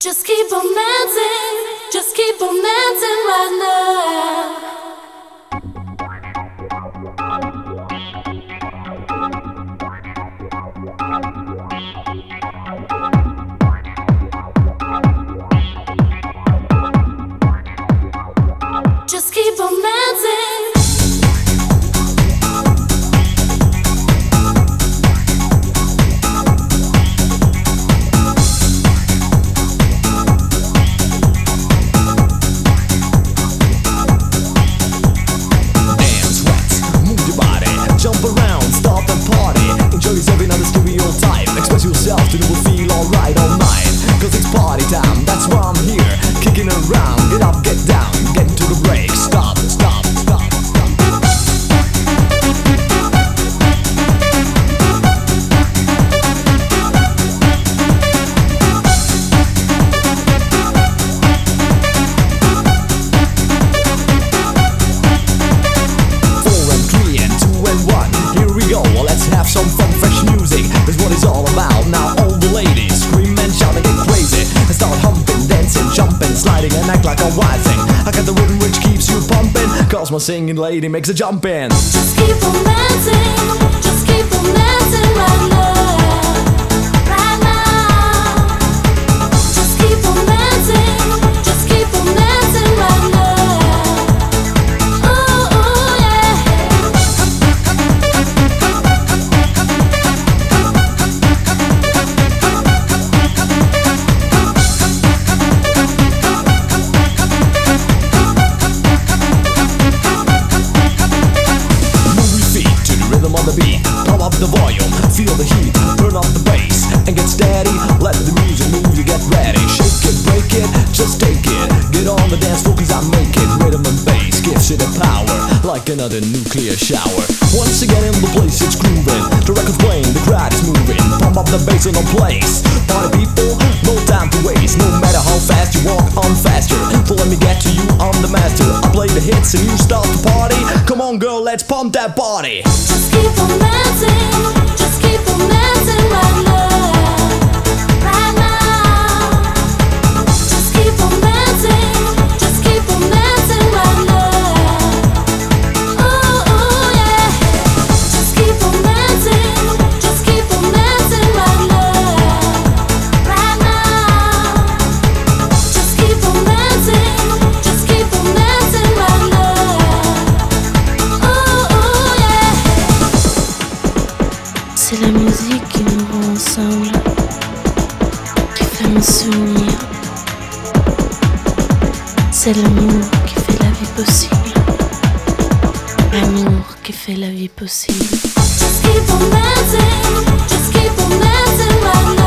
Just keep on dancing, just keep on dancing right now. Just keep on dancing. Get up, get down, get into the break. Stop, stop, stop. Four and three and two and one. Here we go. Let's have some fun, my singing lady makes a jump in. Just keep on dancing, just keep on dancing right now, shower. Once again in the place, it's grooving. The record's playing, the crowd is moving. Pump up the bass in the place. Party people, no time to waste. No matter how fast you walk, I'm faster. So let me get to you, I'm the master. I play the hits and you start the party. Come on, girl, let's pump that body. Just keep on C'est la musique qui nous rend ensemble, qui fait me souvenir. C'est l'amour qui fait la vie possible. L'amour qui fait la vie possible. Just keep on just keep on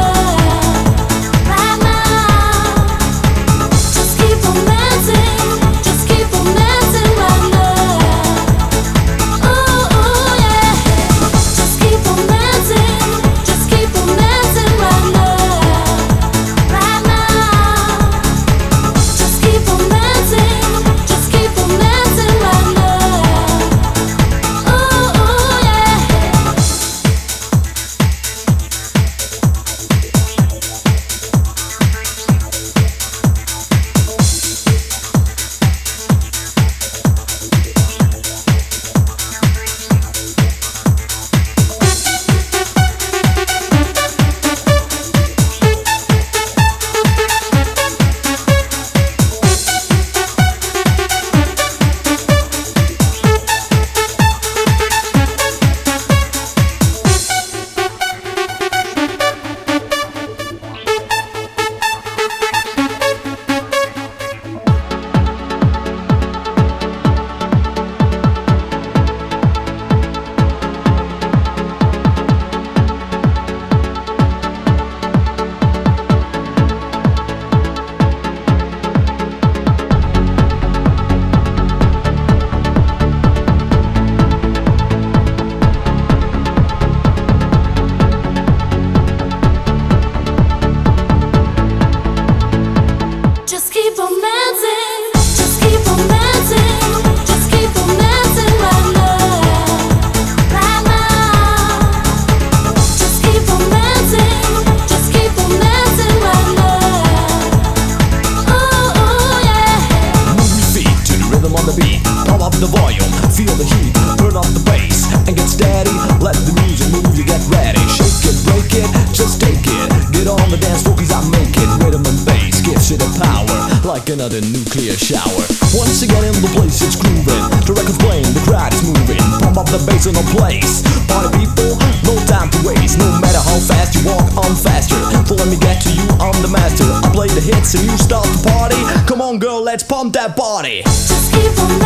the beat, turn up the volume, feel the heat, turn up the bass, and get steady. Let the music move you, get ready. Shake it, break it, just take it. Get on the dance floor, cause I'm making Rhythm and bass gives you the power, like another nuclear shower. Once again in the place, it's grooving. The record's playing, the crowd is moving. Pump up the bass in the place. Party people, no time to waste. No matter how fast you walk, I'm faster. So let me get to you, I'm the master. I play the hits and you stop on, girl, let's pump that body.